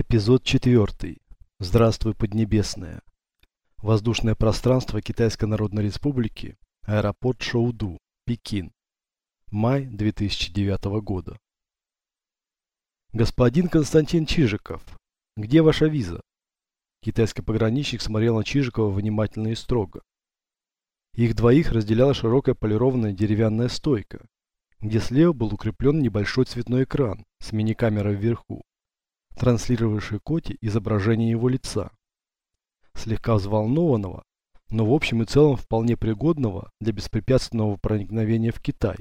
Эпизод 4. Здравствуй, Поднебесная. Воздушное пространство Китайской Народной Республики. Аэропорт Шоуду. Пекин. Май 2009 года. Господин Константин Чижиков, где ваша виза? Китайский пограничник смотрел на Чижикова внимательно и строго. Их двоих разделяла широкая полированная деревянная стойка, где слева был укреплен небольшой цветной экран с мини-камерой вверху транслировавший Коте изображение его лица. Слегка взволнованного, но в общем и целом вполне пригодного для беспрепятственного проникновения в Китай.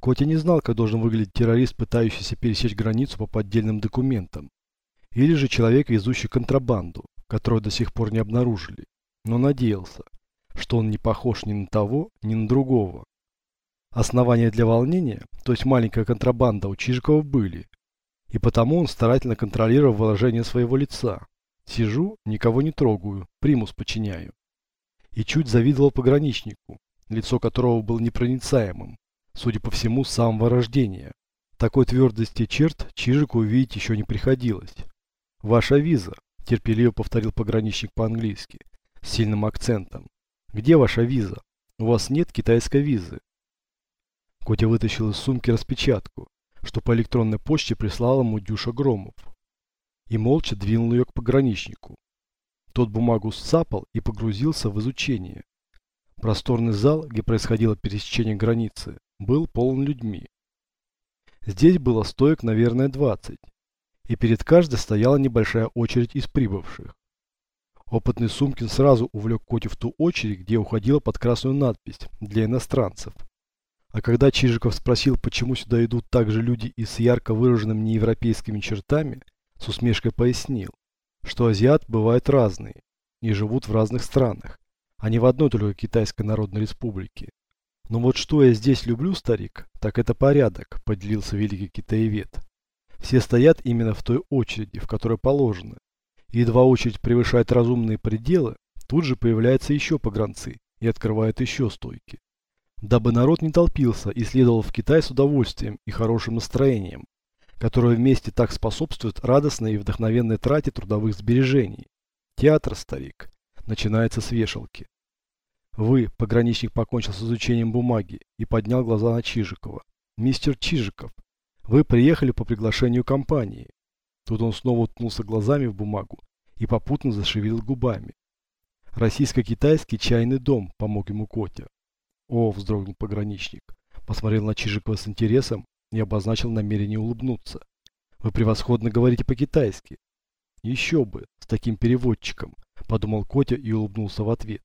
Котя не знал, как должен выглядеть террорист, пытающийся пересечь границу по поддельным документам, или же человек, везущий контрабанду, которую до сих пор не обнаружили, но надеялся, что он не похож ни на того, ни на другого. Основания для волнения, то есть маленькая контрабанда у Чижикова были, и потому он старательно контролировал выражение своего лица. Сижу, никого не трогаю, примус подчиняю. И чуть завидовал пограничнику, лицо которого было непроницаемым, судя по всему, с самого рождения. Такой твердости черт Чижику увидеть еще не приходилось. «Ваша виза», – терпеливо повторил пограничник по-английски, с сильным акцентом. «Где ваша виза? У вас нет китайской визы». Котя вытащил из сумки распечатку что по электронной почте прислал ему Дюша Громов. И молча двинул ее к пограничнику. Тот бумагу сцапал и погрузился в изучение. Просторный зал, где происходило пересечение границы, был полон людьми. Здесь было стоек, наверное, 20, и перед каждой стояла небольшая очередь из прибывших. Опытный Сумкин сразу увлек Котю в ту очередь, где уходила под красную надпись «Для иностранцев». А когда Чижиков спросил, почему сюда идут также люди и с ярко выраженными неевропейскими чертами, с усмешкой пояснил, что азиат бывают разные и живут в разных странах, а не в одной только Китайской Народной Республике. Но вот что я здесь люблю, старик, так это порядок, поделился великий китаевед. Все стоят именно в той очереди, в которой положено. И едва очередь превышает разумные пределы, тут же появляются еще погранцы и открывают еще стойки дабы народ не толпился и следовал в Китай с удовольствием и хорошим настроением, которое вместе так способствует радостной и вдохновенной трате трудовых сбережений. Театр, старик, начинается с вешалки. Вы, пограничник, покончил с изучением бумаги и поднял глаза на Чижикова. Мистер Чижиков, вы приехали по приглашению компании. Тут он снова уткнулся глазами в бумагу и попутно зашевелил губами. Российско-китайский чайный дом, помог ему Котя. О, вздрогнул пограничник. Посмотрел на Чижикова с интересом и обозначил намерение улыбнуться. Вы превосходно говорите по-китайски. Еще бы, с таким переводчиком, подумал Котя и улыбнулся в ответ.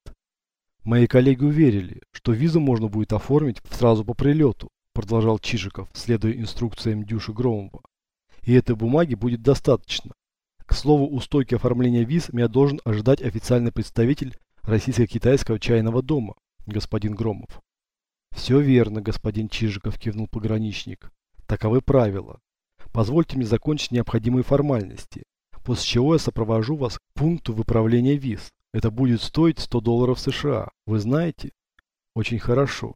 Мои коллеги уверили, что визу можно будет оформить сразу по прилету, продолжал Чижиков, следуя инструкциям Дюши Громова. И этой бумаги будет достаточно. К слову, у стойки оформления виз меня должен ожидать официальный представитель Российско-Китайского чайного дома, господин Громов. Все верно, господин Чижиков, кивнул пограничник. Таковы правила. Позвольте мне закончить необходимые формальности, после чего я сопровожу вас к пункту выправления виз. Это будет стоить 100 долларов США, вы знаете? Очень хорошо.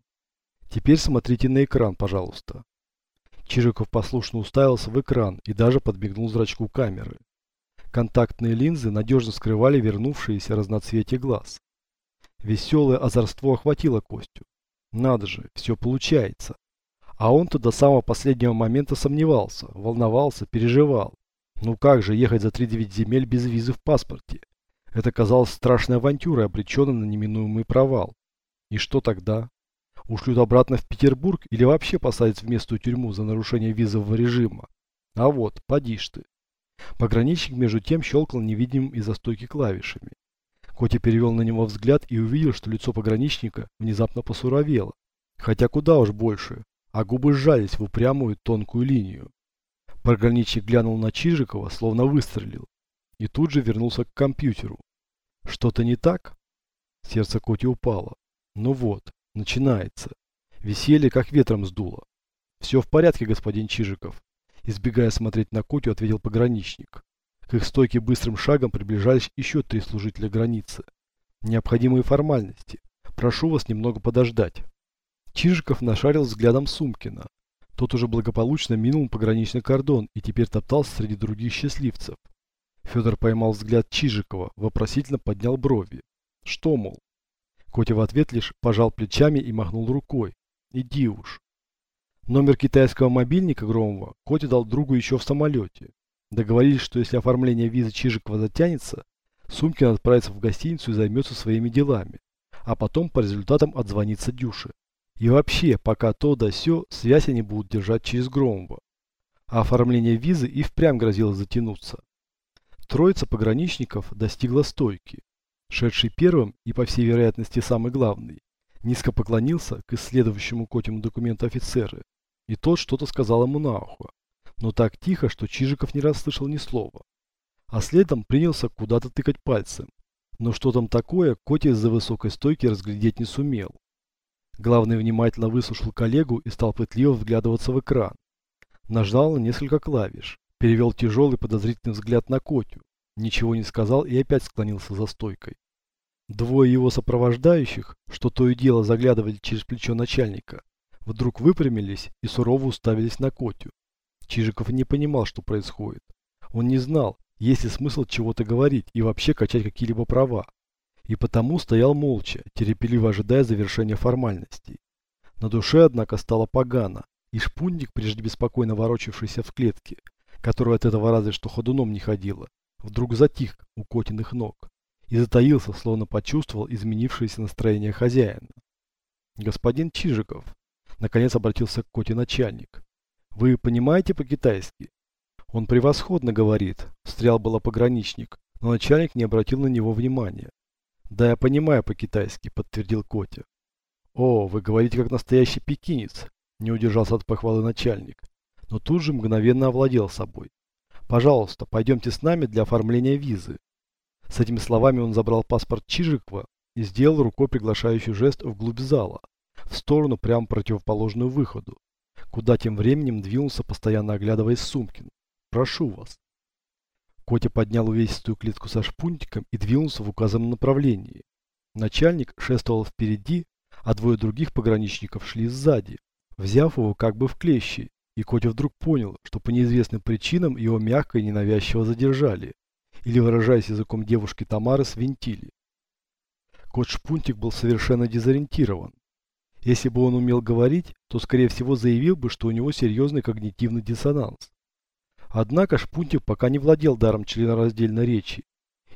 Теперь смотрите на экран, пожалуйста. Чижиков послушно уставился в экран и даже подмигнул зрачку камеры. Контактные линзы надежно скрывали вернувшиеся разноцветие глаз. Веселое озорство охватило Костю. Надо же, все получается. А он-то до самого последнего момента сомневался, волновался, переживал. Ну как же ехать за 3-9 земель без визы в паспорте? Это казалось страшной авантюрой, обреченной на неминуемый провал. И что тогда? Ушлют обратно в Петербург или вообще посадят в местную тюрьму за нарушение визового режима? А вот, поди ж ты. Пограничник между тем щелкал невидимым из-за стойки клавишами. Котя перевел на него взгляд и увидел, что лицо пограничника внезапно посуровело. Хотя куда уж больше, а губы сжались в упрямую тонкую линию. Пограничник глянул на Чижикова, словно выстрелил, и тут же вернулся к компьютеру. Что-то не так? Сердце Коти упало. Ну вот, начинается. Веселье как ветром сдуло. Все в порядке, господин Чижиков. Избегая смотреть на Котю, ответил пограничник. Их стойке быстрым шагом приближались еще три служителя границы. Необходимые формальности. Прошу вас немного подождать. Чижиков нашарил взглядом Сумкина. Тот уже благополучно минул пограничный кордон и теперь топтался среди других счастливцев, Федор поймал взгляд Чижикова, вопросительно поднял брови. Что, мол? Котя в ответ лишь пожал плечами и махнул рукой. Иди уж. Номер китайского мобильника Громова Котя дал другу еще в самолете. Договорились, что если оформление визы Чижикова затянется, Сумкин отправится в гостиницу и займется своими делами, а потом по результатам отзвонится Дюше. И вообще, пока то да сё, связь они будут держать через Громова. А оформление визы и впрямь грозило затянуться. Троица пограничников достигла стойки. Шедший первым и, по всей вероятности, самый главный, низко поклонился к исследующему Котину документу офицеры, и тот что-то сказал ему на ухо, но так тихо, что Чижиков не расслышал ни слова. А следом принялся куда-то тыкать пальцем, но что там такое, Котя из-за высокой стойки разглядеть не сумел. Главный внимательно выслушал коллегу и стал пытливо вглядываться в экран. Нажал на несколько клавиш, перевел тяжелый подозрительный взгляд на Котю, ничего не сказал и опять склонился за стойкой. Двое его сопровождающих, что то и дело заглядывали через плечо начальника, вдруг выпрямились и сурово уставились на Котю. Чижиков не понимал, что происходит. Он не знал, есть ли смысл чего-то говорить и вообще качать какие-либо права. И потому стоял молча, терпеливо ожидая завершения формальностей. На душе, однако, стало погано, и шпунник, прежде беспокойно ворочавшийся в клетке, которая от этого разве что ходуном не ходила, вдруг затих у котиных ног и затаился, словно почувствовал изменившееся настроение хозяина. «Господин Чижиков», — наконец обратился к Коте начальник, — «вы понимаете по-китайски?» «Он превосходно говорит», — встрял было пограничник, но начальник не обратил на него внимания. «Да, я понимаю по-китайски», — подтвердил Котя. «О, вы говорите как настоящий пекинец», — не удержался от похвалы начальник, но тут же мгновенно овладел собой. «Пожалуйста, пойдемте с нами для оформления визы». С этими словами он забрал паспорт Чижикова и сделал рукой приглашающий жест вглубь зала, в сторону прямо противоположную выходу, куда тем временем двинулся, постоянно оглядываясь Сумкин. Прошу вас. Котя поднял увесистую клетку со шпунтиком и двинулся в указанном направлении. Начальник шествовал впереди, а двое других пограничников шли сзади, взяв его как бы в клещи, и Котя вдруг понял, что по неизвестным причинам его мягко и ненавязчиво задержали, или, выражаясь языком девушки Тамары, свинтили. Кот Шпунтик был совершенно дезориентирован. Если бы он умел говорить, то, скорее всего, заявил бы, что у него серьезный когнитивный диссонанс. Однако Шпунтик пока не владел даром членораздельной речи.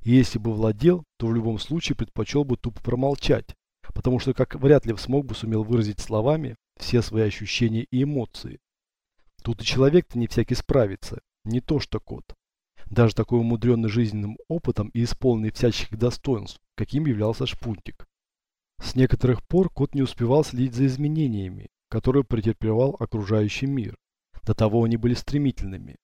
И если бы владел, то в любом случае предпочел бы тупо промолчать, потому что как вряд ли смог бы сумел выразить словами все свои ощущения и эмоции. Тут и человек-то не всякий справится, не то что кот. Даже такой умудренный жизненным опытом и исполненный всяческих достоинств, каким являлся Шпунтик. С некоторых пор кот не успевал следить за изменениями, которые претерпевал окружающий мир. До того они были стремительными.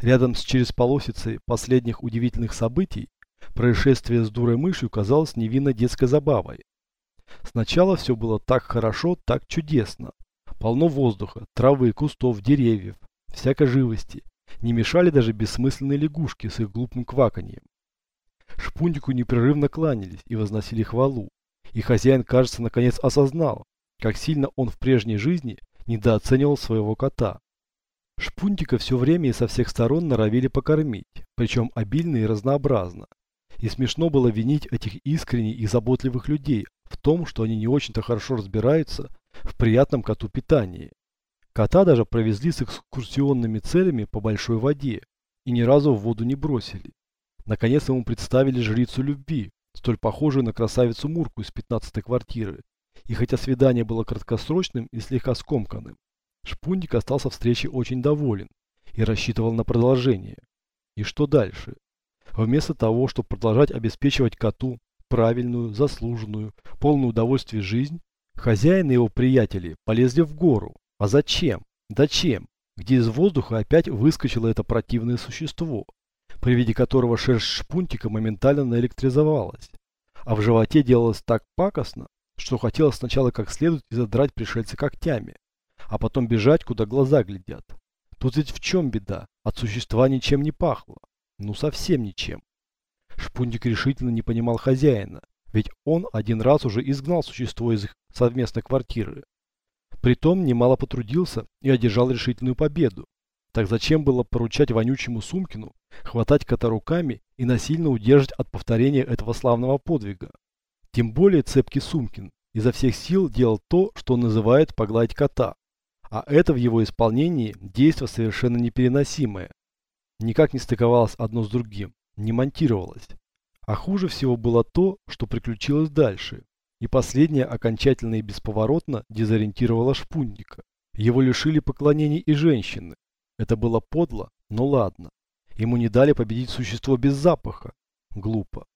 Рядом с через полосицей последних удивительных событий происшествие с дурой мышью казалось невинно детской забавой. Сначала все было так хорошо, так чудесно. Полно воздуха, травы, кустов, деревьев, всякой живости. Не мешали даже бессмысленные лягушки с их глупым кваканьем. Шпунтику непрерывно кланялись и возносили хвалу. И хозяин, кажется, наконец осознал, как сильно он в прежней жизни недооценивал своего кота. Шпунтика все время и со всех сторон норовили покормить, причем обильно и разнообразно. И смешно было винить этих искренних и заботливых людей в том, что они не очень-то хорошо разбираются в приятном коту питании. Кота даже провезли с экскурсионными целями по большой воде и ни разу в воду не бросили. Наконец ему представили жрицу любви, столь похожую на красавицу Мурку из 15-й квартиры. И хотя свидание было краткосрочным и слегка скомканным, Шпунник остался встречей очень доволен и рассчитывал на продолжение. И что дальше? Вместо того, чтобы продолжать обеспечивать коту правильную, заслуженную, полную удовольствия жизнь, хозяин и его приятели полезли в гору. А зачем? Зачем? Где из воздуха опять выскочило это противное существо, при виде которого шерсть шпунтика моментально наэлектризовалась, а в животе делалось так пакостно, что хотелось сначала как следует и задрать пришельца когтями а потом бежать, куда глаза глядят. Тут ведь в чем беда? От существа ничем не пахло. Ну совсем ничем. Шпунтик решительно не понимал хозяина, ведь он один раз уже изгнал существо из их совместной квартиры. Притом немало потрудился и одержал решительную победу. Так зачем было поручать вонючему Сумкину хватать кота руками и насильно удержать от повторения этого славного подвига? Тем более цепкий Сумкин изо всех сил делал то, что он называет погладить кота. А это в его исполнении действо совершенно непереносимое. Никак не стыковалось одно с другим, не монтировалось. А хуже всего было то, что приключилось дальше. И последнее окончательно и бесповоротно дезориентировало шпунника. Его лишили поклонений и женщины. Это было подло, но ладно. Ему не дали победить существо без запаха. Глупо.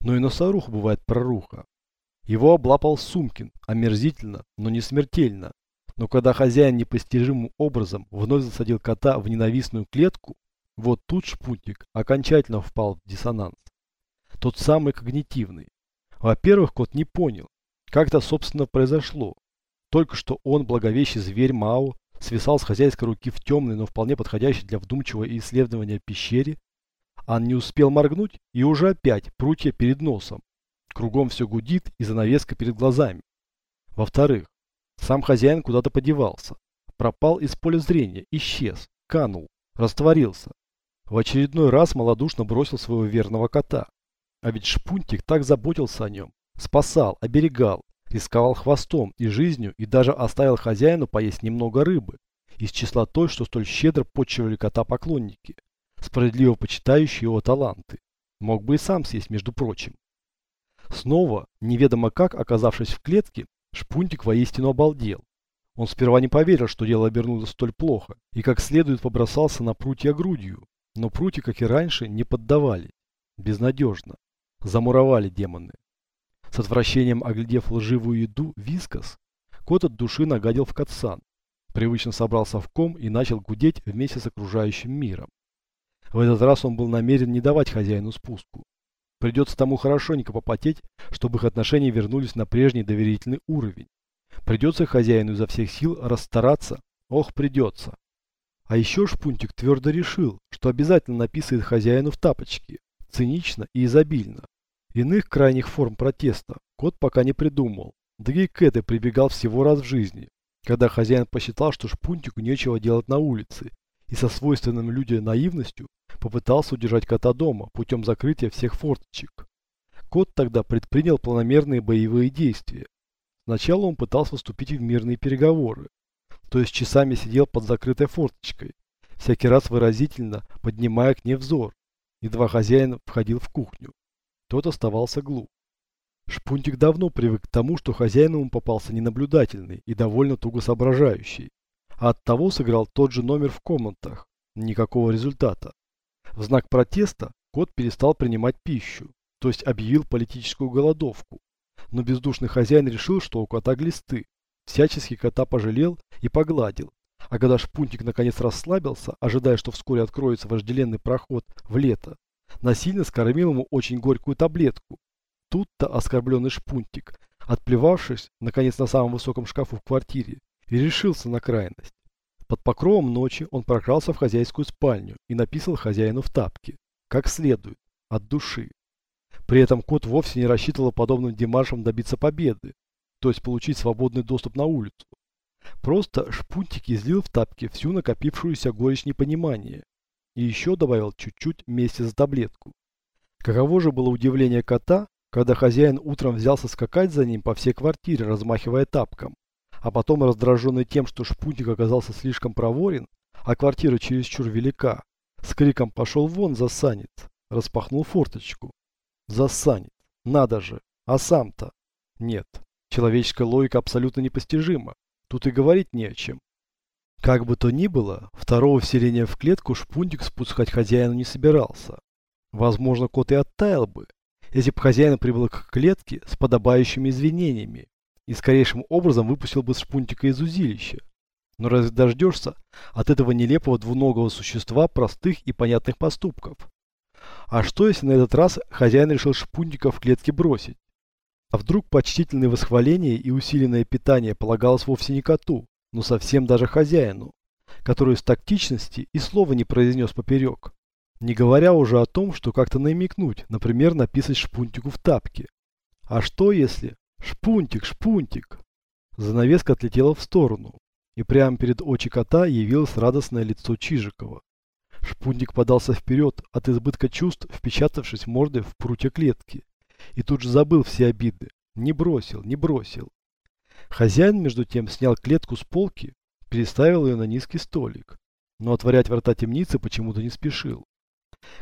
Но и носоруха бывает проруха. Его облапал Сумкин, омерзительно, но не смертельно. Но когда хозяин непостижимым образом вновь засадил кота в ненавистную клетку, вот тут шпутник окончательно впал в диссонанс. Тот самый когнитивный. Во-первых, кот не понял, как это собственно произошло. Только что он, благовещий зверь Мао, свисал с хозяйской руки в темной, но вполне подходящей для вдумчивого исследования пещере. Ан не успел моргнуть, и уже опять прутья перед носом. Кругом все гудит и занавеска перед глазами. Во-вторых, сам хозяин куда-то подевался. Пропал из поля зрения, исчез, канул, растворился. В очередной раз малодушно бросил своего верного кота. А ведь Шпунтик так заботился о нем. Спасал, оберегал, рисковал хвостом и жизнью и даже оставил хозяину поесть немного рыбы. Из числа той, что столь щедро почивали кота поклонники, справедливо почитающие его таланты. Мог бы и сам съесть, между прочим. Снова, неведомо как, оказавшись в клетке, Шпунтик воистину обалдел. Он сперва не поверил, что дело обернулось столь плохо, и как следует побросался на прутья грудью. Но прутья, как и раньше, не поддавали. Безнадежно. Замуровали демоны. С отвращением оглядев лживую еду, вискос, кот от души нагадил в катсан. Привычно собрался в ком и начал гудеть вместе с окружающим миром. В этот раз он был намерен не давать хозяину спуску. Придется тому хорошенько попотеть, чтобы их отношения вернулись на прежний доверительный уровень. Придется хозяину изо всех сил расстараться. Ох, придется. А еще Шпунтик твердо решил, что обязательно написает хозяину в тапочки. Цинично и изобильно. Иных крайних форм протеста кот пока не придумал. Да и к этой прибегал всего раз в жизни, когда хозяин посчитал, что Шпунтику нечего делать на улице, и со свойственным людям наивностью попытался удержать кота дома путем закрытия всех форточек. Кот тогда предпринял планомерные боевые действия. Сначала он пытался вступить в мирные переговоры, то есть часами сидел под закрытой форточкой, всякий раз выразительно поднимая к ней взор. Едва хозяин входил в кухню. Тот оставался глуп. Шпунтик давно привык к тому, что хозяин ему попался ненаблюдательный и довольно туго соображающий, а оттого сыграл тот же номер в комнатах. Никакого результата. В знак протеста кот перестал принимать пищу, то есть объявил политическую голодовку. Но бездушный хозяин решил, что у кота глисты. Всячески кота пожалел и погладил. А когда шпунтик наконец расслабился, ожидая, что вскоре откроется вожделенный проход в лето, насильно скормил ему очень горькую таблетку. Тут-то оскорбленный шпунтик, отплевавшись, наконец на самом высоком шкафу в квартире, и решился на крайность. Под покровом ночи он прокрался в хозяйскую спальню и написал хозяину в тапке, как следует, от души. При этом кот вовсе не рассчитывал подобным демаршем добиться победы, то есть получить свободный доступ на улицу. Просто шпунтик излил в тапке всю накопившуюся горечь непонимания и еще добавил чуть-чуть вместе за таблетку. Каково же было удивление кота, когда хозяин утром взялся скакать за ним по всей квартире, размахивая тапком а потом, раздраженный тем, что шпутник оказался слишком проворен, а квартира чересчур велика, с криком пошел вон засанец, распахнул форточку. Засанец, надо же, а сам-то? Нет, человеческая логика абсолютно непостижима, тут и говорить не о чем. Как бы то ни было, второго вселения в клетку шпунтик спускать хозяину не собирался. Возможно, кот и оттаял бы, если бы хозяин прибыл к клетке с подобающими извинениями и скорейшим образом выпустил бы шпунтика из узилища. Но разве дождешься от этого нелепого двуногого существа простых и понятных поступков? А что если на этот раз хозяин решил шпунтика в клетке бросить? А вдруг почтительное восхваление и усиленное питание полагалось вовсе не коту, но совсем даже хозяину, который из тактичности и слова не произнес поперек? Не говоря уже о том, что как-то намекнуть, например, написать шпунтику в тапке. А что если... Шпунтик, шпунтик. Занавеска отлетела в сторону, и прямо перед очи кота явилось радостное лицо Чижикова. Шпунтик подался вперед, от избытка чувств, впечатавшись мордой в прутья клетки. И тут же забыл все обиды. Не бросил, не бросил. Хозяин, между тем, снял клетку с полки, переставил ее на низкий столик. Но отворять врата темницы почему-то не спешил.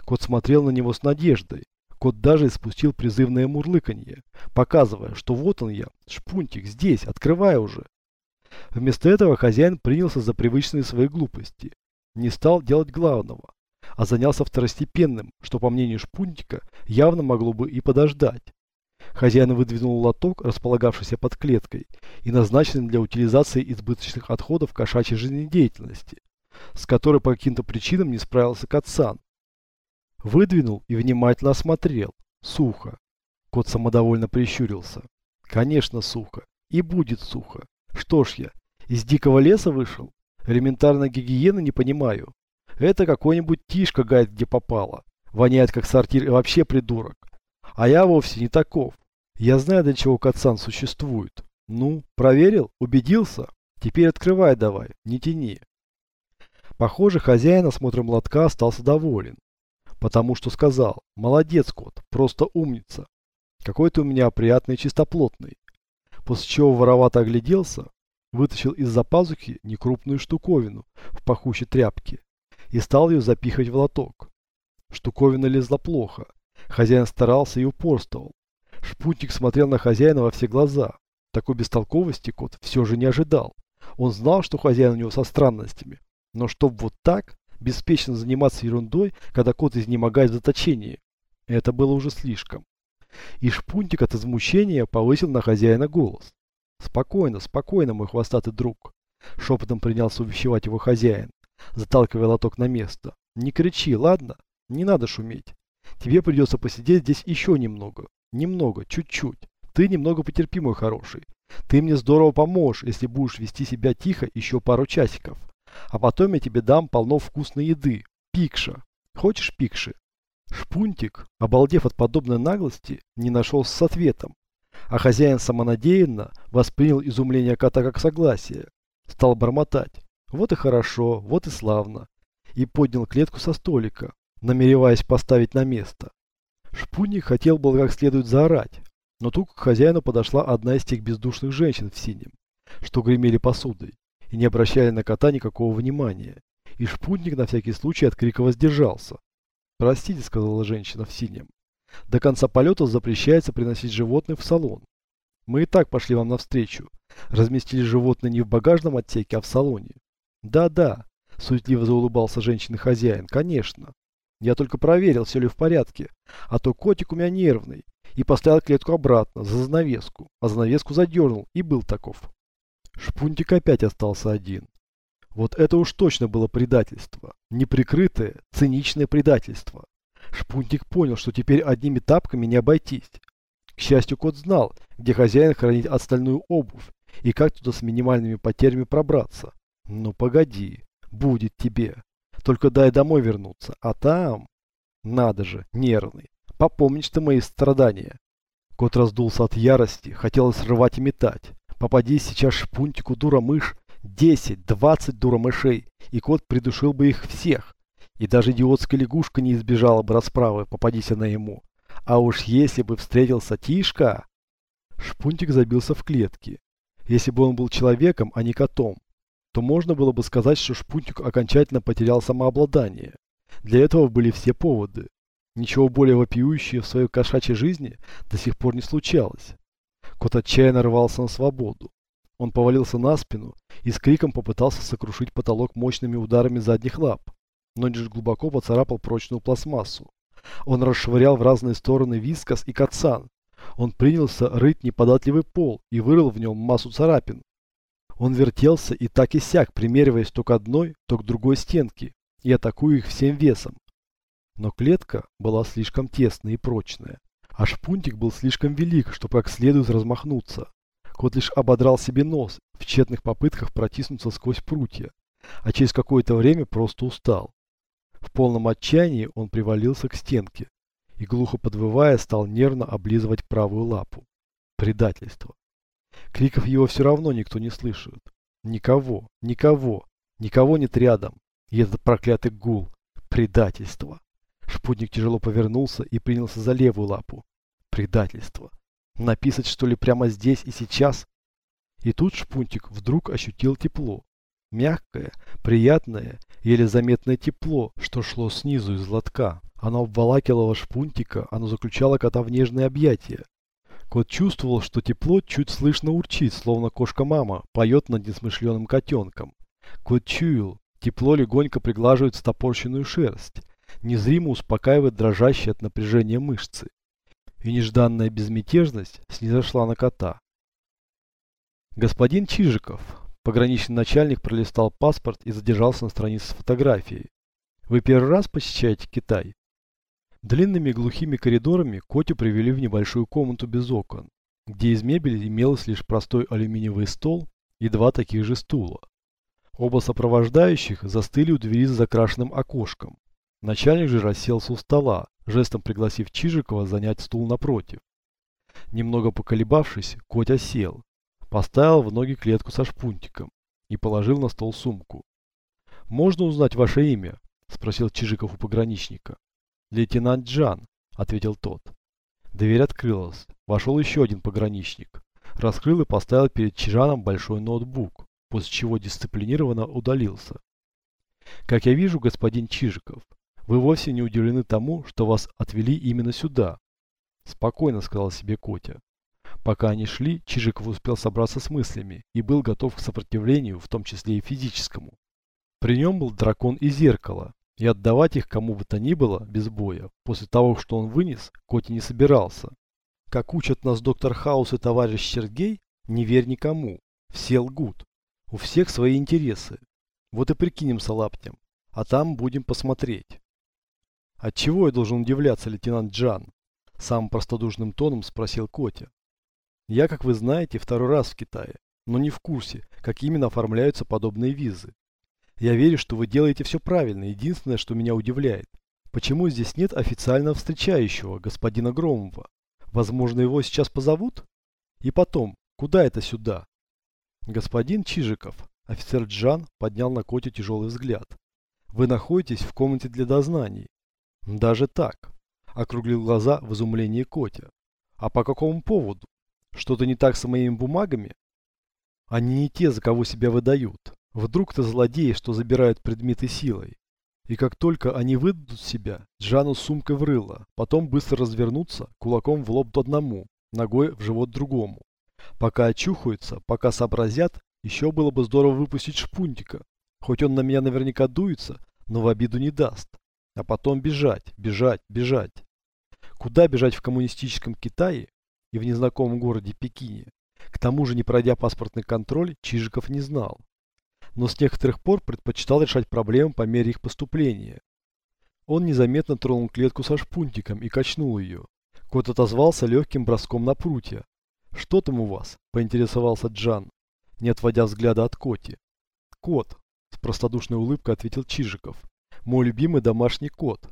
Кот смотрел на него с надеждой. Кот даже испустил призывное мурлыканье, показывая, что вот он я, шпунтик, здесь, открывай уже. Вместо этого хозяин принялся за привычные свои глупости не стал делать главного, а занялся второстепенным, что, по мнению Шпунтика, явно могло бы и подождать. Хозяин выдвинул лоток, располагавшийся под клеткой, и назначенный для утилизации избыточных отходов кошачьей жизнедеятельности, с которой по каким-то причинам не справился Катсан. Выдвинул и внимательно осмотрел. Сухо. Кот самодовольно прищурился. Конечно, сухо. И будет сухо. Что ж я, из дикого леса вышел? Элементарной гигиены не понимаю. Это какой-нибудь тишка гает где попало. Воняет как сортир и вообще придурок. А я вовсе не таков. Я знаю, для чего Кацан существует. Ну, проверил? Убедился? Теперь открывай давай, не тяни. Похоже, хозяин осмотром лотка остался доволен. Потому что сказал, молодец, кот, просто умница. Какой ты у меня приятный чистоплотный. После чего воровато огляделся, вытащил из-за пазухи некрупную штуковину в пахучей тряпке и стал ее запихивать в лоток. Штуковина лезла плохо. Хозяин старался и упорствовал. Шпутник смотрел на хозяина во все глаза. Такой бестолковости кот все же не ожидал. Он знал, что хозяин у него со странностями. Но чтоб вот так, беспечно заниматься ерундой, когда кот изнемогает в заточении, это было уже слишком. И Шпунтик от измучения повысил на хозяина голос. Спокойно, спокойно, мой хвостатый друг. Шепотом принялся увещевать его хозяин, заталкивая лоток на место. Не кричи, ладно? Не надо шуметь. Тебе придется посидеть здесь еще немного. Немного, чуть-чуть. Ты немного потерпи, мой хороший. Ты мне здорово поможешь, если будешь вести себя тихо еще пару часиков. А потом я тебе дам полно вкусной еды. Пикша. Хочешь пикши? Шпунтик, обалдев от подобной наглости, не нашелся с ответом а хозяин самонадеянно воспринял изумление кота как согласие. Стал бормотать. Вот и хорошо, вот и славно. И поднял клетку со столика, намереваясь поставить на место. Шпунник хотел было как следует заорать, но тут к хозяину подошла одна из тех бездушных женщин в синем, что гремели посудой, и не обращали на кота никакого внимания. И шпунник на всякий случай от крика воздержался. «Простите», — сказала женщина в синем. До конца полета запрещается приносить животных в салон. Мы и так пошли вам навстречу. Разместили животное не в багажном отсеке, а в салоне. Да-да, суетливо заулыбался женщина-хозяин. Конечно. Я только проверил, все ли в порядке. А то котик у меня нервный. И поставил клетку обратно, за занавеску. А занавеску задернул, и был таков. Шпунтик опять остался один. Вот это уж точно было предательство. Неприкрытое, циничное предательство. Шпунтик понял, что теперь одними тапками не обойтись. К счастью, кот знал, где хозяин хранит остальную обувь и как туда с минимальными потерями пробраться. Ну погоди, будет тебе. Только дай домой вернуться, а там... Надо же, нервный. Попомнишь ты мои страдания. Кот раздулся от ярости, хотелось рвать и метать. Попадись сейчас шпунтику дура-мышь, 10-20 дура-мышей, и кот придушил бы их всех. И даже идиотская лягушка не избежала бы расправы, попадись она ему. А уж если бы встретился Тишка... Шпунтик забился в клетке. Если бы он был человеком, а не котом, то можно было бы сказать, что Шпунтик окончательно потерял самообладание. Для этого были все поводы. Ничего более вопиющего в своей кошачьей жизни до сих пор не случалось. Кот отчаянно рвался на свободу. Он повалился на спину и с криком попытался сокрушить потолок мощными ударами задних лап но лишь глубоко поцарапал прочную пластмассу. Он расшвырял в разные стороны вискос и кацан. Он принялся рыть неподатливый пол и вырыл в нем массу царапин. Он вертелся и так и сяк, примериваясь то к одной, то к другой стенке, и атакуя их всем весом. Но клетка была слишком тесная и прочная, а шпунтик был слишком велик, чтобы как следует размахнуться. Кот лишь ободрал себе нос в тщетных попытках протиснуться сквозь прутья, а через какое-то время просто устал. В полном отчаянии он привалился к стенке и, глухо подвывая, стал нервно облизывать правую лапу. Предательство. Криков его все равно никто не слышит. Никого, никого, никого нет рядом. И этот проклятый гул. Предательство. Шпутник тяжело повернулся и принялся за левую лапу. Предательство. Написать что ли прямо здесь и сейчас? И тут Шпунтик вдруг ощутил тепло. Мягкое, приятное, еле заметное тепло, что шло снизу из лотка. Оно обволакивало Шпунтика, оно заключало кота в нежные объятия. Кот чувствовал, что тепло чуть слышно урчит, словно кошка-мама поет над несмышленым котенком. Кот чуял, тепло легонько приглаживает стопорщенную шерсть, незримо успокаивает дрожащие от напряжения мышцы. И нежданная безмятежность снизошла на кота. Господин Чижиков, пограничный начальник пролистал паспорт и задержался на странице с фотографией. Вы первый раз посещаете Китай? Длинными глухими коридорами Котю привели в небольшую комнату без окон, где из мебели имелось лишь простой алюминиевый стол и два таких же стула. Оба сопровождающих застыли у двери с закрашенным окошком. Начальник же расселся у стола, жестом пригласив Чижикова занять стул напротив. Немного поколебавшись, Котя сел, поставил в ноги клетку со шпунтиком и положил на стол сумку. «Можно узнать ваше имя?» – спросил Чижиков у пограничника. «Лейтенант Джан», — ответил тот. Дверь открылась. Вошел еще один пограничник. Раскрыл и поставил перед Чижаном большой ноутбук, после чего дисциплинированно удалился. «Как я вижу, господин Чижиков, вы вовсе не удивлены тому, что вас отвели именно сюда», — спокойно сказал себе Котя. Пока они шли, Чижиков успел собраться с мыслями и был готов к сопротивлению, в том числе и физическому. При нем был дракон и зеркало, и отдавать их кому бы то ни было без боя, после того, что он вынес, Коти не собирался. Как учат нас доктор Хаус и товарищ Сергей, не верь никому. Все лгут. У всех свои интересы. Вот и прикинемся лаптем. А там будем посмотреть. Отчего я должен удивляться, лейтенант Джан? Самым простодушным тоном спросил Котя. Я, как вы знаете, второй раз в Китае, но не в курсе, как именно оформляются подобные визы. Я верю, что вы делаете все правильно. Единственное, что меня удивляет, почему здесь нет официально встречающего господина Громова? Возможно, его сейчас позовут? И потом, куда это сюда? Господин Чижиков, офицер Джан поднял на Коте тяжелый взгляд. Вы находитесь в комнате для дознаний. Даже так. Округлил глаза в изумлении Котя. А по какому поводу? Что-то не так с моими бумагами? Они не те, за кого себя выдают. Вдруг-то злодеи, что забирают предметы силой. И как только они выдадут себя, Джану сумкой врыло, потом быстро развернуться, кулаком в лоб одному, ногой в живот другому. Пока очухаются, пока сообразят, еще было бы здорово выпустить шпунтика. Хоть он на меня наверняка дуется, но в обиду не даст. А потом бежать, бежать, бежать. Куда бежать в коммунистическом Китае и в незнакомом городе Пекине? К тому же, не пройдя паспортный контроль, Чижиков не знал но с некоторых пор предпочитал решать проблемы по мере их поступления. Он незаметно тронул клетку со шпунтиком и качнул ее. Кот отозвался легким броском на прутья. «Что там у вас?» – поинтересовался Джан, не отводя взгляда от Коти. «Кот», – с простодушной улыбкой ответил Чижиков. «Мой любимый домашний кот».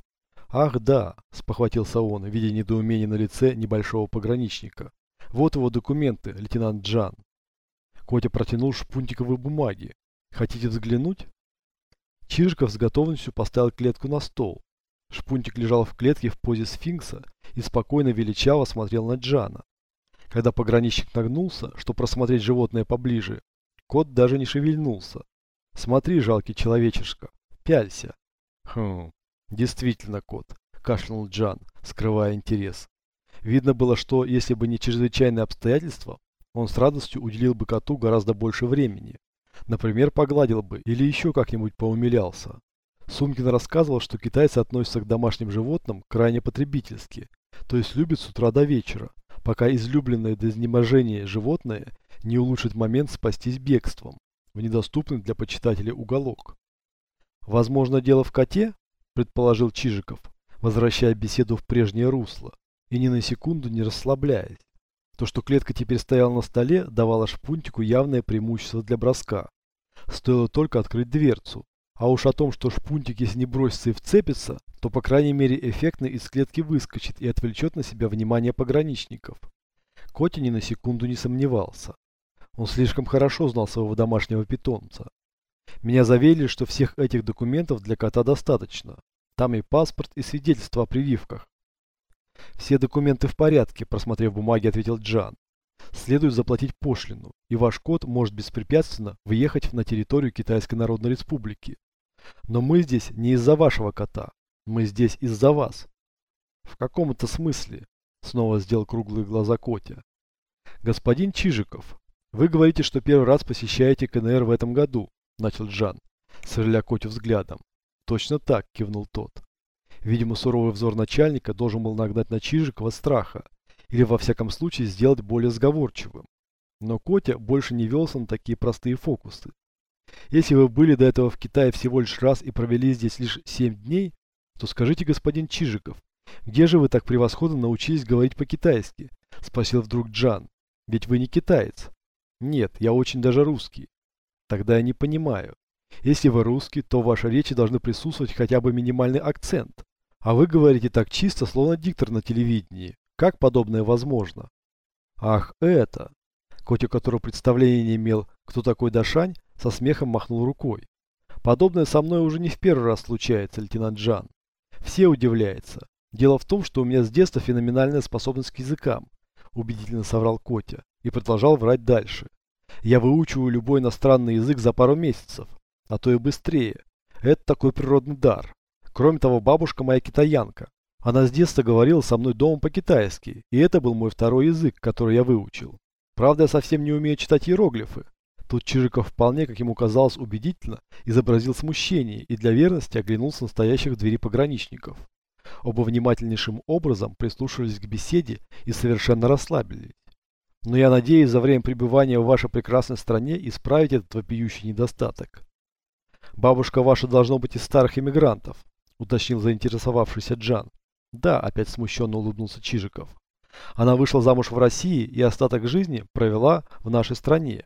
«Ах, да», – спохватился он, видя недоумение на лице небольшого пограничника. «Вот его документы, лейтенант Джан». Котя протянул шпунтиковые бумаги. Хотите взглянуть? Чижиков с готовностью поставил клетку на стол. Шпунтик лежал в клетке в позе сфинкса и спокойно величаво смотрел на Джана. Когда пограничник нагнулся, чтобы просмотреть животное поближе, кот даже не шевельнулся. «Смотри, жалкий человечишка, пялься». «Хм, действительно, кот», – кашлянул Джан, скрывая интерес. Видно было, что, если бы не чрезвычайные обстоятельства, он с радостью уделил бы коту гораздо больше времени. Например, погладил бы или еще как-нибудь поумилялся. Сумкин рассказывал, что китайцы относятся к домашним животным крайне потребительски, то есть любят с утра до вечера, пока излюбленное до изнеможения животное не улучшит момент спастись бегством в недоступный для почитателей уголок. Возможно, дело в коте, предположил Чижиков, возвращая беседу в прежнее русло и ни на секунду не расслабляясь. То, что клетка теперь стояла на столе, давало шпунтику явное преимущество для броска. Стоило только открыть дверцу. А уж о том, что шпунтик, если не бросится и вцепится, то по крайней мере эффектно из клетки выскочит и отвлечет на себя внимание пограничников. Котя ни на секунду не сомневался. Он слишком хорошо знал своего домашнего питомца. Меня заверили, что всех этих документов для кота достаточно. Там и паспорт, и свидетельство о прививках. Все документы в порядке, просмотрев бумаги, ответил Джан. Следует заплатить пошлину, и ваш кот может беспрепятственно въехать на территорию Китайской Народной Республики. Но мы здесь не из-за вашего кота, мы здесь из-за вас. В каком-то смысле, снова сделал круглые глаза Котя. Господин Чижиков, вы говорите, что первый раз посещаете КНР в этом году, начал Джан, сверля Котю взглядом. Точно так, кивнул тот. Видимо, суровый взор начальника должен был нагнать на Чижикова страха, или во всяком случае сделать более сговорчивым. Но Котя больше не велся на такие простые фокусы. Если вы были до этого в Китае всего лишь раз и провели здесь лишь 7 дней, то скажите, господин Чижиков, где же вы так превосходно научились говорить по-китайски? Спросил вдруг Джан. Ведь вы не китаец. Нет, я очень даже русский. Тогда я не понимаю. Если вы русский, то в вашей речи должны присутствовать хотя бы минимальный акцент. А вы говорите так чисто, словно диктор на телевидении. Как подобное возможно? Ах, это! Котя, которого представления не имел, кто такой Дашань, со смехом махнул рукой. Подобное со мной уже не в первый раз случается, лейтенант Жан. Все удивляются. Дело в том, что у меня с детства феноменальная способность к языкам, убедительно соврал Котя и продолжал врать дальше. Я выучиваю любой иностранный язык за пару месяцев, а то и быстрее. Это такой природный дар. Кроме того, бабушка моя китаянка. Она с детства говорила со мной дома по-китайски, и это был мой второй язык, который я выучил. Правда, я совсем не умею читать иероглифы. Тут Чижиков вполне, как ему казалось убедительно, изобразил смущение и для верности оглянулся на стоящих в двери пограничников. Оба внимательнейшим образом прислушивались к беседе и совершенно расслабились. Но я надеюсь за время пребывания в вашей прекрасной стране исправить этот вопиющий недостаток. Бабушка ваша должно быть из старых эмигрантов, уточнил заинтересовавшийся Джан. Да, опять смущенно улыбнулся Чижиков. Она вышла замуж в России и остаток жизни провела в нашей стране.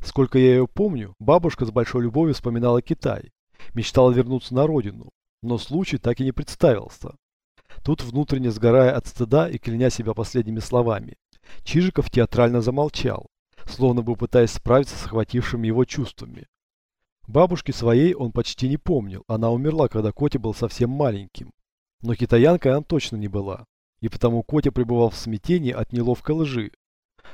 Сколько я ее помню, бабушка с большой любовью вспоминала Китай, мечтала вернуться на родину, но случай так и не представился. Тут, внутренне сгорая от стыда и кляня себя последними словами, Чижиков театрально замолчал, словно бы пытаясь справиться с охватившими его чувствами. Бабушки своей он почти не помнил, она умерла, когда Котя был совсем маленьким. Но китаянкой она точно не была, и потому Котя пребывал в смятении от неловкой лжи.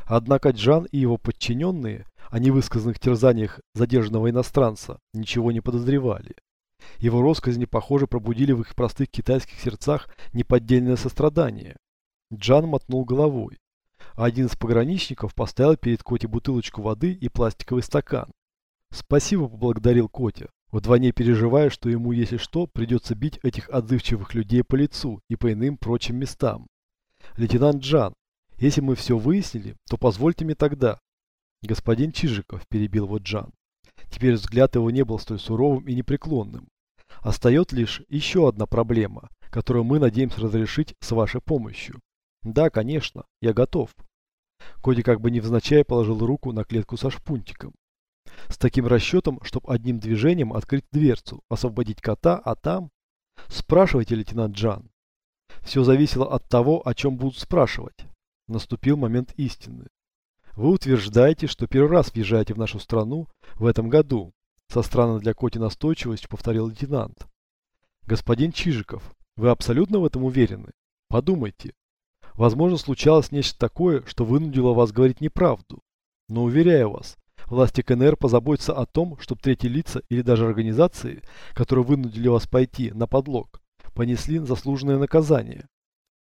Однако Джан и его подчиненные о невысказанных терзаниях задержанного иностранца ничего не подозревали. Его россказни, похоже, пробудили в их простых китайских сердцах неподдельное сострадание. Джан мотнул головой. А один из пограничников поставил перед Коте бутылочку воды и пластиковый стакан. «Спасибо», – поблагодарил Котя, вдвойне переживая, что ему, если что, придется бить этих отзывчивых людей по лицу и по иным прочим местам. «Лейтенант Джан, если мы все выяснили, то позвольте мне тогда». «Господин Чижиков», – перебил его Джан. Теперь взгляд его не был столь суровым и непреклонным. Остается лишь еще одна проблема, которую мы надеемся разрешить с вашей помощью. Да, конечно, я готов. Коди как бы невзначай положил руку на клетку со шпунтиком. С таким расчетом, чтобы одним движением открыть дверцу, освободить кота, а там... Спрашивайте, лейтенант Джан. Все зависело от того, о чем будут спрашивать. Наступил момент истины. Вы утверждаете, что первый раз въезжаете в нашу страну в этом году. Со странной для Коти настойчивостью повторил лейтенант. Господин Чижиков, вы абсолютно в этом уверены? Подумайте. Возможно, случалось нечто такое, что вынудило вас говорить неправду. Но уверяю вас, власти КНР позаботятся о том, чтобы третьи лица или даже организации, которые вынудили вас пойти на подлог, понесли заслуженное наказание.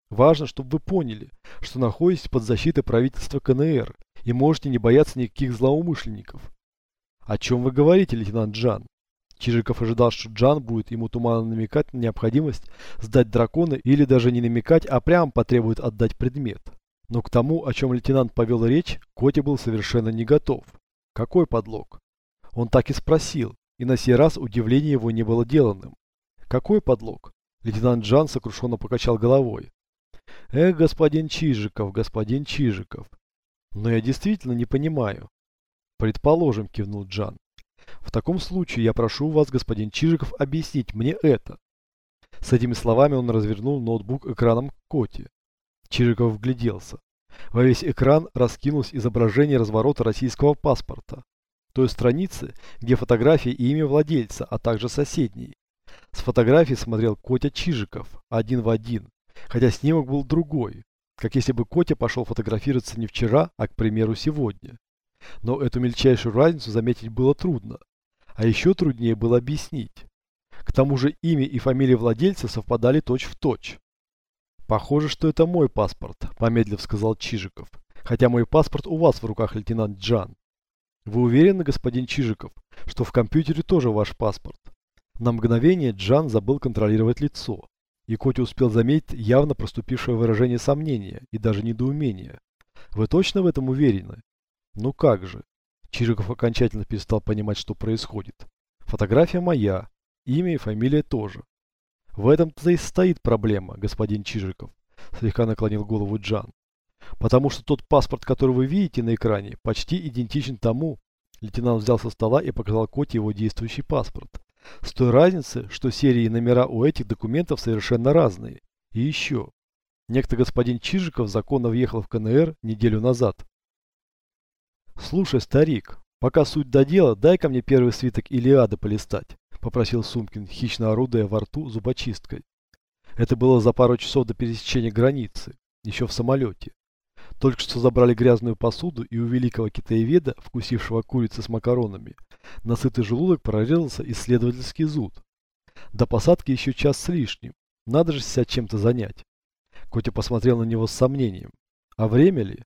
Важно, чтобы вы поняли, что находитесь под защитой правительства КНР и можете не бояться никаких злоумышленников. О чем вы говорите, лейтенант Джан? Чижиков ожидал, что Джан будет ему туманно намекать на необходимость сдать дракона или даже не намекать, а прямо потребует отдать предмет. Но к тому, о чем лейтенант повел речь, Коти был совершенно не готов. Какой подлог? Он так и спросил, и на сей раз удивление его не было деланным. Какой подлог? Лейтенант Джан сокрушенно покачал головой. Эх, господин Чижиков, господин Чижиков. Но я действительно не понимаю. Предположим, кивнул Джан. В таком случае я прошу вас, господин Чижиков, объяснить мне это. С этими словами он развернул ноутбук экраном к Коте. Чижиков вгляделся. Во весь экран раскинулось изображение разворота российского паспорта. Той страницы, где фотография и имя владельца, а также соседней. С фотографии смотрел Котя Чижиков, один в один, хотя снимок был другой, как если бы Котя пошел фотографироваться не вчера, а, к примеру, сегодня. Но эту мельчайшую разницу заметить было трудно, а еще труднее было объяснить. К тому же имя и фамилия владельца совпадали точь-в-точь. Точь. «Похоже, что это мой паспорт», – помедлив сказал Чижиков. «Хотя мой паспорт у вас в руках, лейтенант Джан». «Вы уверены, господин Чижиков, что в компьютере тоже ваш паспорт?» На мгновение Джан забыл контролировать лицо, и Котя успел заметить явно проступившее выражение сомнения и даже недоумения. «Вы точно в этом уверены?» «Ну как же?» Чижиков окончательно перестал понимать, что происходит. «Фотография моя, имя и фамилия тоже. В этом-то и стоит проблема, господин Чижиков, слегка наклонил голову Джан. Потому что тот паспорт, который вы видите на экране, почти идентичен тому. Лейтенант взял со стола и показал Коте его действующий паспорт. С той разницей, что серии и номера у этих документов совершенно разные. И еще. Некто господин Чижиков законно въехал в КНР неделю назад. Слушай, старик, пока суть до дела, дай-ка мне первый свиток Илиады полистать. – попросил Сумкин, хищно орудуя во рту зубочисткой. Это было за пару часов до пересечения границы, еще в самолете. Только что забрали грязную посуду, и у великого китаеведа, вкусившего курицы с макаронами, на сытый желудок прорезался исследовательский зуд. До посадки еще час с лишним. Надо же себя чем-то занять. Котя посмотрел на него с сомнением. А время ли?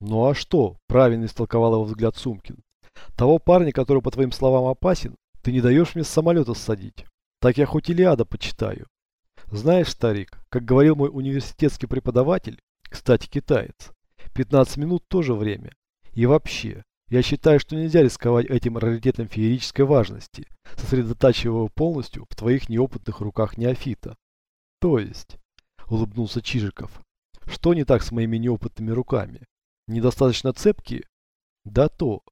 Ну а что? Правильно истолковал его взгляд Сумкин. Того парня, который, по твоим словам, опасен, ты не даешь мне с самолета ссадить. Так я хоть Илиада почитаю. Знаешь, старик, как говорил мой университетский преподаватель, кстати, китаец, 15 минут тоже время. И вообще, я считаю, что нельзя рисковать этим раритетом феерической важности, сосредотачивая его полностью в твоих неопытных руках неофита. То есть, улыбнулся Чижиков, что не так с моими неопытными руками? Недостаточно цепкие? Да то,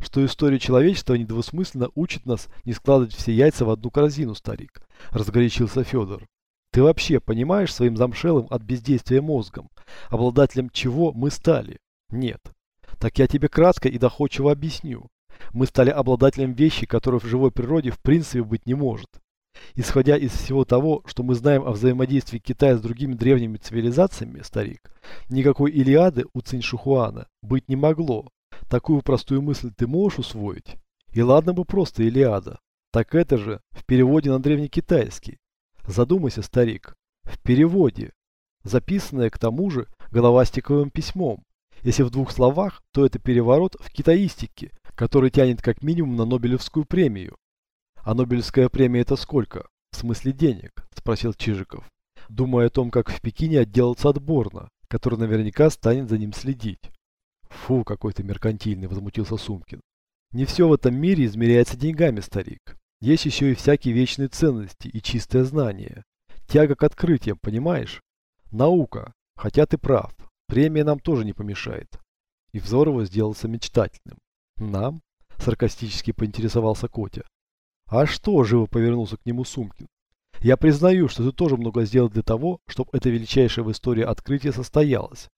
что история человечества недвусмысленно учит нас не складывать все яйца в одну корзину, старик, разгорячился Федор. Ты вообще понимаешь своим замшелым от бездействия мозгом, обладателем чего мы стали? Нет. Так я тебе кратко и доходчиво объясню. Мы стали обладателем вещи, которой в живой природе в принципе быть не может. Исходя из всего того, что мы знаем о взаимодействии Китая с другими древними цивилизациями, старик, никакой Илиады у Циншухуана быть не могло, Такую простую мысль ты можешь усвоить? И ладно бы просто Илиада. Так это же в переводе на древнекитайский. Задумайся, старик. В переводе. Записанное к тому же головастиковым письмом. Если в двух словах, то это переворот в китаистике, который тянет как минимум на Нобелевскую премию. А Нобелевская премия это сколько? В смысле денег? Спросил Чижиков, думая о том, как в Пекине отделаться от Борна, который наверняка станет за ним следить. Фу, какой ты меркантильный, возмутился Сумкин. Не все в этом мире измеряется деньгами, старик. Есть еще и всякие вечные ценности и чистое знание. Тяга к открытиям, понимаешь? Наука. Хотя ты прав. Премия нам тоже не помешает. И взор сделался мечтательным. Нам? Саркастически поинтересовался Котя. А что, живо повернулся к нему Сумкин. Я признаю, что ты тоже много сделал для того, чтобы это величайшее в истории открытие состоялось.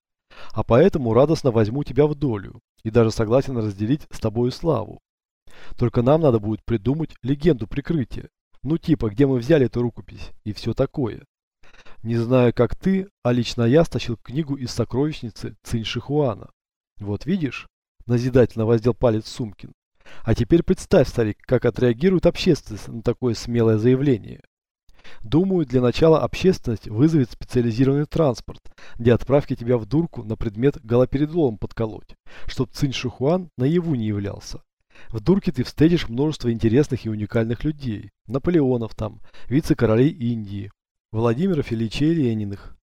А поэтому радостно возьму тебя в долю и даже согласен разделить с тобою славу. Только нам надо будет придумать легенду прикрытия. Ну типа, где мы взяли эту рукопись и все такое. Не знаю, как ты, а лично я стащил книгу из сокровищницы Цинь-Шихуана. Вот видишь? Назидательно воздел палец Сумкин. А теперь представь, старик, как отреагирует общественность на такое смелое заявление. Думаю, для начала общественность вызовет специализированный транспорт для отправки тебя в дурку на предмет галоперидолом подколоть, чтоб Цинь Шихуан наяву не являлся. В дурке ты встретишь множество интересных и уникальных людей. Наполеонов там, вице-королей Индии, Владимира Ильичей Лениных,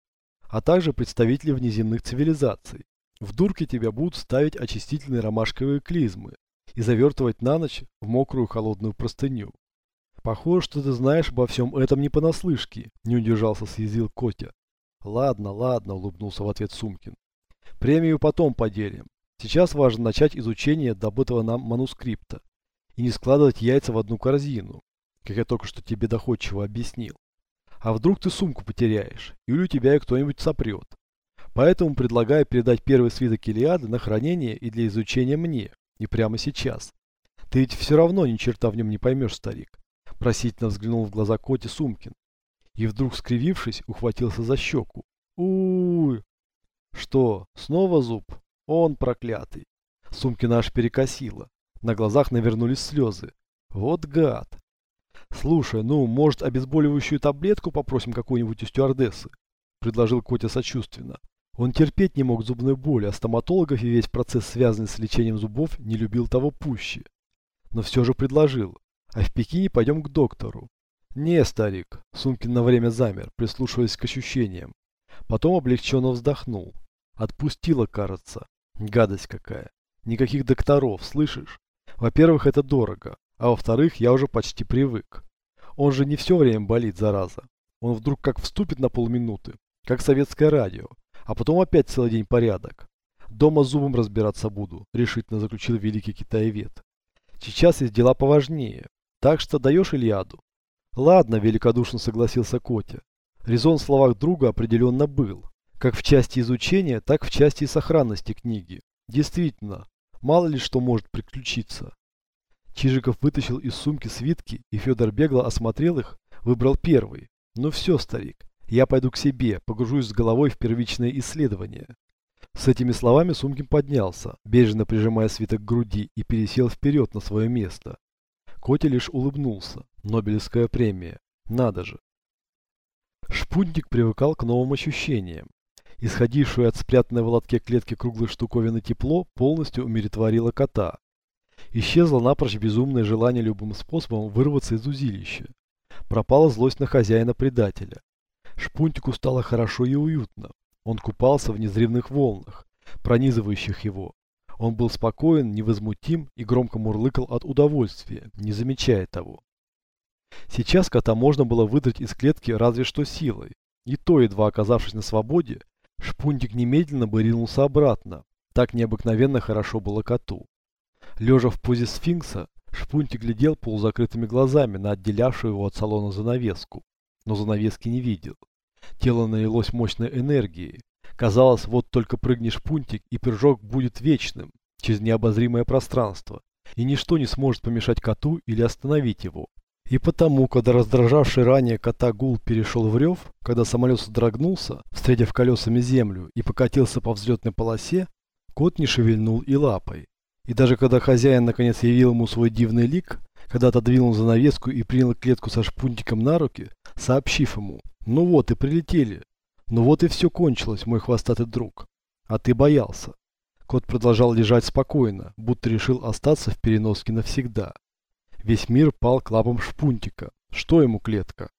а также представителей внеземных цивилизаций. В дурке тебя будут ставить очистительные ромашковые клизмы и завертывать на ночь в мокрую холодную простыню. Похоже, что ты знаешь обо всем этом не понаслышке, не удержался, съязвил Котя. Ладно, ладно, улыбнулся в ответ Сумкин. Премию потом поделим. Сейчас важно начать изучение добытого нам манускрипта и не складывать яйца в одну корзину, как я только что тебе доходчиво объяснил. А вдруг ты сумку потеряешь, или у тебя ее кто-нибудь сопрет. Поэтому предлагаю передать первый свиток Илиады на хранение и для изучения мне, и прямо сейчас. Ты ведь все равно ни черта в нем не поймешь, старик. Просительно взглянул в глаза Коти Сумкин. И вдруг, скривившись, ухватился за щеку. у, Что, снова зуб? Он проклятый. Сумкина аж перекосила. На глазах навернулись слезы. Вот гад. Слушай, ну, может, обезболивающую таблетку попросим какую-нибудь у стюардессы? Предложил Котя сочувственно. Он терпеть не мог зубной боли, а стоматологов и весь процесс, связанный с лечением зубов, не любил того пуще. Но все же предложил. А в Пекине пойдем к доктору. Не, старик. Сумкин на время замер, прислушиваясь к ощущениям. Потом облегченно вздохнул. Отпустила, кажется. Гадость какая. Никаких докторов, слышишь? Во-первых, это дорого. А во-вторых, я уже почти привык. Он же не все время болит, зараза. Он вдруг как вступит на полминуты, как советское радио, а потом опять целый день порядок. Дома зубом разбираться буду, решительно заключил великий китаевед. Сейчас есть дела поважнее. Так что даешь Ильяду? Ладно, великодушно согласился Котя. Резон в словах друга определенно был. Как в части изучения, так в части сохранности книги. Действительно, мало ли что может приключиться. Чижиков вытащил из сумки свитки, и Федор бегло осмотрел их, выбрал первый. Ну все, старик, я пойду к себе, погружусь с головой в первичное исследование. С этими словами Сумкин поднялся, бережно прижимая свиток к груди и пересел вперед на свое место. Котя лишь улыбнулся. Нобелевская премия. Надо же. Шпунтик привыкал к новым ощущениям. Исходившее от спрятанной в лотке клетки круглой штуковины тепло полностью умиротворило кота. Исчезло напрочь безумное желание любым способом вырваться из узилища. Пропала злость на хозяина-предателя. Шпунтику стало хорошо и уютно. Он купался в незревных волнах, пронизывающих его. Он был спокоен, невозмутим и громко мурлыкал от удовольствия, не замечая того. Сейчас кота можно было выдрать из клетки разве что силой. И то, едва оказавшись на свободе, шпунтик немедленно бы ринулся обратно. Так необыкновенно хорошо было коту. Лежа в позе сфинкса, шпунтик глядел полузакрытыми глазами на отделявшую его от салона занавеску, но занавески не видел. Тело налилось мощной энергией. Казалось, вот только прыгнешь пунтик, и прыжок будет вечным, через необозримое пространство, и ничто не сможет помешать коту или остановить его. И потому, когда раздражавший ранее кота гул перешел в рев, когда самолет содрогнулся, встретив колесами землю и покатился по взлетной полосе, кот не шевельнул и лапой. И даже когда хозяин наконец явил ему свой дивный лик, когда отодвинул занавеску и принял клетку со шпунтиком на руки, сообщив ему, ну вот и прилетели. Ну вот и все кончилось, мой хвостатый друг. А ты боялся. Кот продолжал лежать спокойно, будто решил остаться в переноске навсегда. Весь мир пал к лапам шпунтика. Что ему клетка?